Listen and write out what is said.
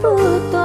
不懂